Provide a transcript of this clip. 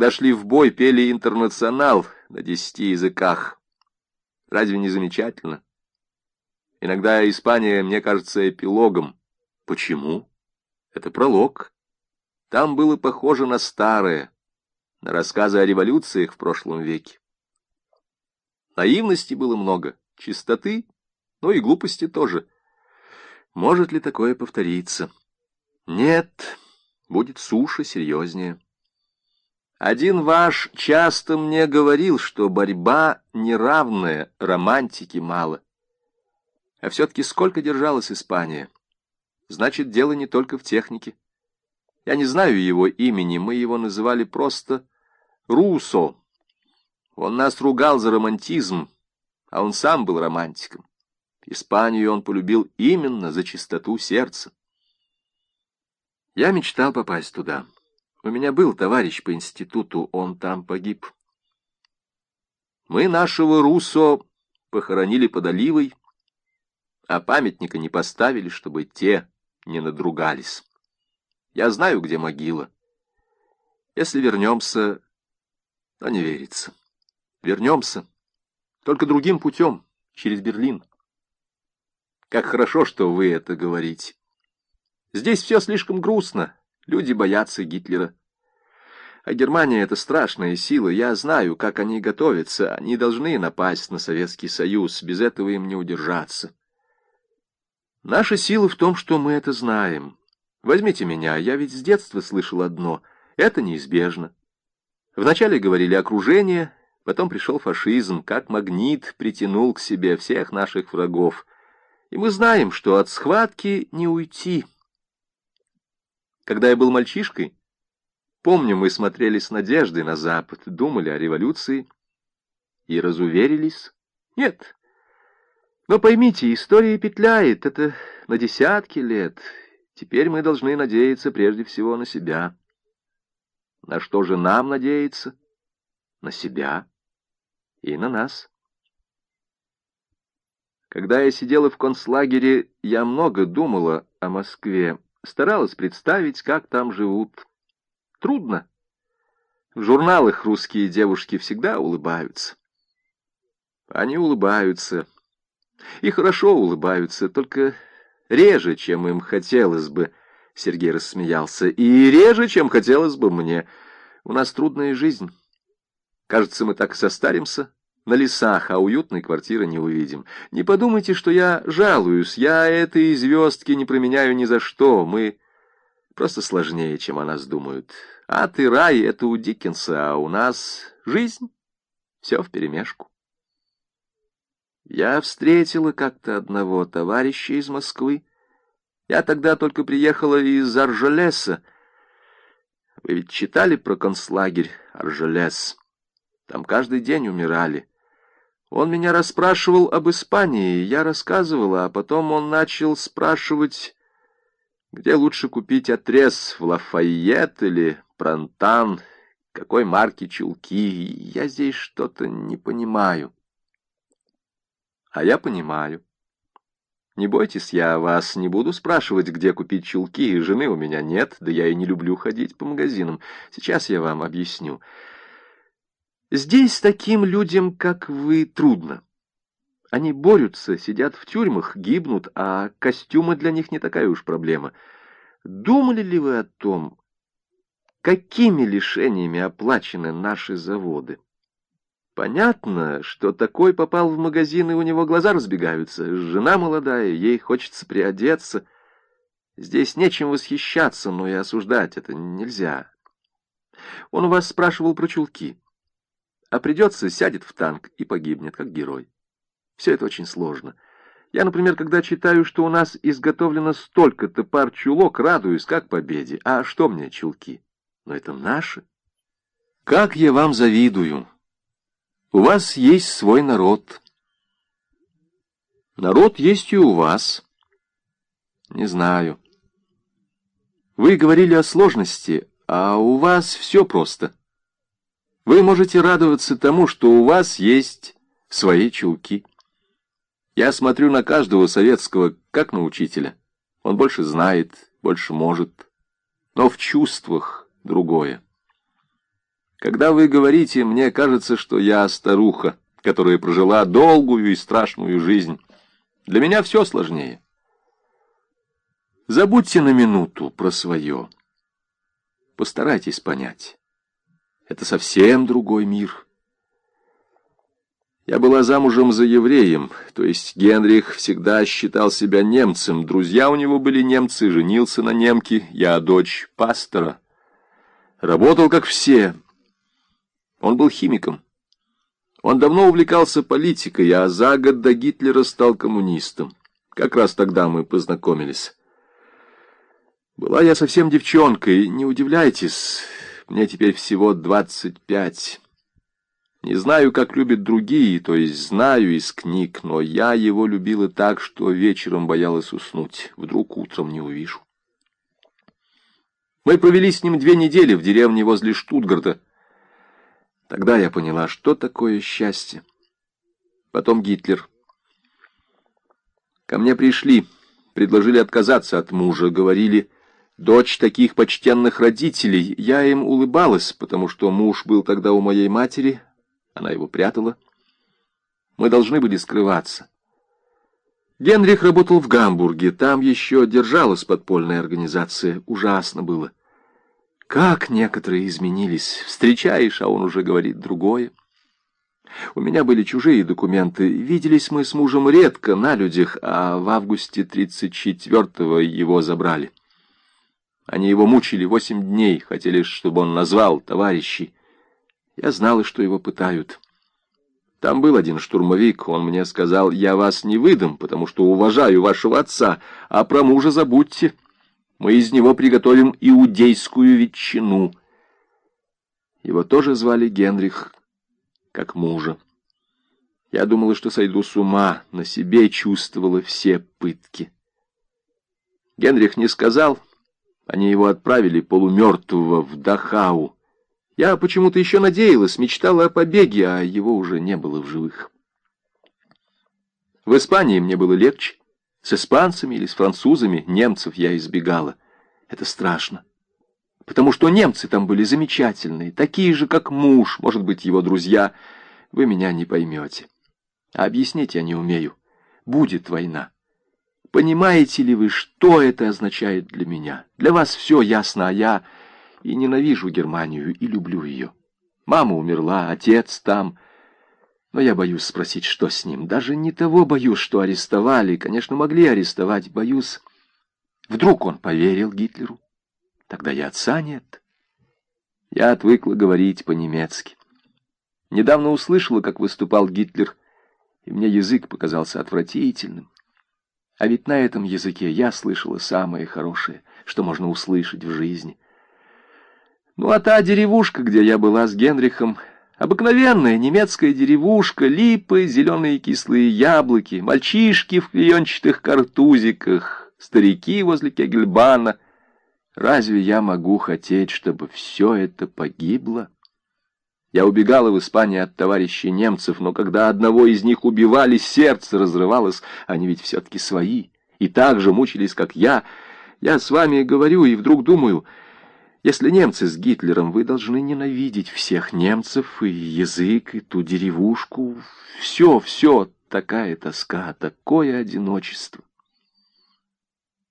Когда шли в бой, пели «Интернационал» на десяти языках. Разве не замечательно? Иногда Испания мне кажется эпилогом. Почему? Это пролог. Там было похоже на старое, на рассказы о революциях в прошлом веке. Наивности было много, чистоты, но и глупости тоже. Может ли такое повториться? Нет, будет суша серьезнее. Один ваш часто мне говорил, что борьба неравная, романтики мало. А все-таки сколько держалась Испания? Значит, дело не только в технике. Я не знаю его имени, мы его называли просто Русо. Он нас ругал за романтизм, а он сам был романтиком. Испанию он полюбил именно за чистоту сердца. Я мечтал попасть туда. У меня был товарищ по институту, он там погиб. Мы нашего Руссо похоронили под Оливой, а памятника не поставили, чтобы те не надругались. Я знаю, где могила. Если вернемся, то не верится. Вернемся, только другим путем, через Берлин. Как хорошо, что вы это говорите. Здесь все слишком грустно. Люди боятся Гитлера. А Германия — это страшная сила. Я знаю, как они готовятся. Они должны напасть на Советский Союз. Без этого им не удержаться. Наша сила в том, что мы это знаем. Возьмите меня, я ведь с детства слышал одно. Это неизбежно. Вначале говорили окружение, потом пришел фашизм, как магнит притянул к себе всех наших врагов. И мы знаем, что от схватки не уйти. Когда я был мальчишкой, помню, мы смотрели с надеждой на Запад, думали о революции и разуверились. Нет, но поймите, история петляет, это на десятки лет. Теперь мы должны надеяться прежде всего на себя. На что же нам надеяться? На себя и на нас. Когда я сидела в концлагере, я много думала о Москве, старалась представить, как там живут. Трудно. В журналах русские девушки всегда улыбаются. Они улыбаются, и хорошо улыбаются, только реже, чем им хотелось бы. Сергей рассмеялся. И реже, чем хотелось бы мне. У нас трудная жизнь. Кажется, мы так состаримся на лесах, а уютной квартиры не увидим. Не подумайте, что я жалуюсь. Я этой звездки не променяю ни за что. Мы просто сложнее, чем о нас думают. А ты рай — это у Диккенса, а у нас жизнь. Все вперемешку. Я встретила как-то одного товарища из Москвы. Я тогда только приехала из Аржелеса. Вы ведь читали про концлагерь Аржелес? Там каждый день умирали. Он меня расспрашивал об Испании, я рассказывала, а потом он начал спрашивать, где лучше купить отрез, в Лафайет или Пронтан, какой марки чулки. Я здесь что-то не понимаю. А я понимаю. Не бойтесь, я вас не буду спрашивать, где купить чулки, жены у меня нет, да я и не люблю ходить по магазинам. Сейчас я вам объясню. Здесь таким людям, как вы, трудно. Они борются, сидят в тюрьмах, гибнут, а костюмы для них не такая уж проблема. Думали ли вы о том, какими лишениями оплачены наши заводы? Понятно, что такой попал в магазин, и у него глаза разбегаются. Жена молодая, ей хочется приодеться. Здесь нечем восхищаться, но и осуждать это нельзя. Он у вас спрашивал про чулки. А придется, сядет в танк и погибнет, как герой. Все это очень сложно. Я, например, когда читаю, что у нас изготовлено столько-то пар чулок, радуюсь, как победе. А что мне чулки? Но это наши. Как я вам завидую. У вас есть свой народ. Народ есть и у вас. Не знаю. Вы говорили о сложности, а у вас все просто. Вы можете радоваться тому, что у вас есть свои чулки. Я смотрю на каждого советского, как на учителя. Он больше знает, больше может, но в чувствах другое. Когда вы говорите, мне кажется, что я старуха, которая прожила долгую и страшную жизнь. Для меня все сложнее. Забудьте на минуту про свое. Постарайтесь понять. Это совсем другой мир. Я была замужем за евреем, то есть Генрих всегда считал себя немцем. Друзья у него были немцы, женился на немке, я дочь пастора. Работал как все. Он был химиком. Он давно увлекался политикой, а за год до Гитлера стал коммунистом. Как раз тогда мы познакомились. Была я совсем девчонкой, не удивляйтесь, мне теперь всего двадцать пять. Не знаю, как любят другие, то есть знаю из книг, но я его любила так, что вечером боялась уснуть, вдруг утром не увижу. Мы провели с ним две недели в деревне возле Штутгарта. Тогда я поняла, что такое счастье. Потом Гитлер. Ко мне пришли, предложили отказаться от мужа, говорили, дочь таких почтенных родителей. Я им улыбалась, потому что муж был тогда у моей матери, она его прятала. Мы должны были скрываться. Генрих работал в Гамбурге, там еще держалась подпольная организация. Ужасно было. Как некоторые изменились. Встречаешь, а он уже говорит другое. У меня были чужие документы. Виделись мы с мужем редко, на людях, а в августе 34-го его забрали. Они его мучили восемь дней, хотели, чтобы он назвал товарищей. Я знала, что его пытают. Там был один штурмовик, он мне сказал, я вас не выдам, потому что уважаю вашего отца, а про мужа забудьте. Мы из него приготовим иудейскую ветчину. Его тоже звали Генрих, как мужа. Я думала, что сойду с ума, на себе чувствовала все пытки. Генрих не сказал, они его отправили полумертвого в Дахау. Я почему-то еще надеялась, мечтала о побеге, а его уже не было в живых. В Испании мне было легче. С испанцами или с французами немцев я избегала. Это страшно. Потому что немцы там были замечательные, такие же, как муж, может быть, его друзья. Вы меня не поймете. А объяснить я не умею. Будет война. Понимаете ли вы, что это означает для меня? Для вас все ясно, а я и ненавижу Германию, и люблю ее. Мама умерла, отец там. Но я боюсь спросить, что с ним. Даже не того боюсь, что арестовали. Конечно, могли арестовать. Боюсь. Вдруг он поверил Гитлеру? Тогда и отца нет. Я отвыкла говорить по-немецки. Недавно услышала, как выступал Гитлер, и мне язык показался отвратительным. А ведь на этом языке я слышала самое хорошее, что можно услышать в жизни — ну, а та деревушка, где я была с Генрихом, обыкновенная немецкая деревушка, липы, зеленые кислые яблоки, мальчишки в клеенчатых картузиках, старики возле Кегельбана. Разве я могу хотеть, чтобы все это погибло? Я убегала в Испанию от товарищей немцев, но когда одного из них убивали, сердце разрывалось, они ведь все-таки свои, и так же мучились, как я. Я с вами говорю и вдруг думаю... Если немцы с Гитлером, вы должны ненавидеть всех немцев, и язык, и ту деревушку. Все, все, такая тоска, такое одиночество.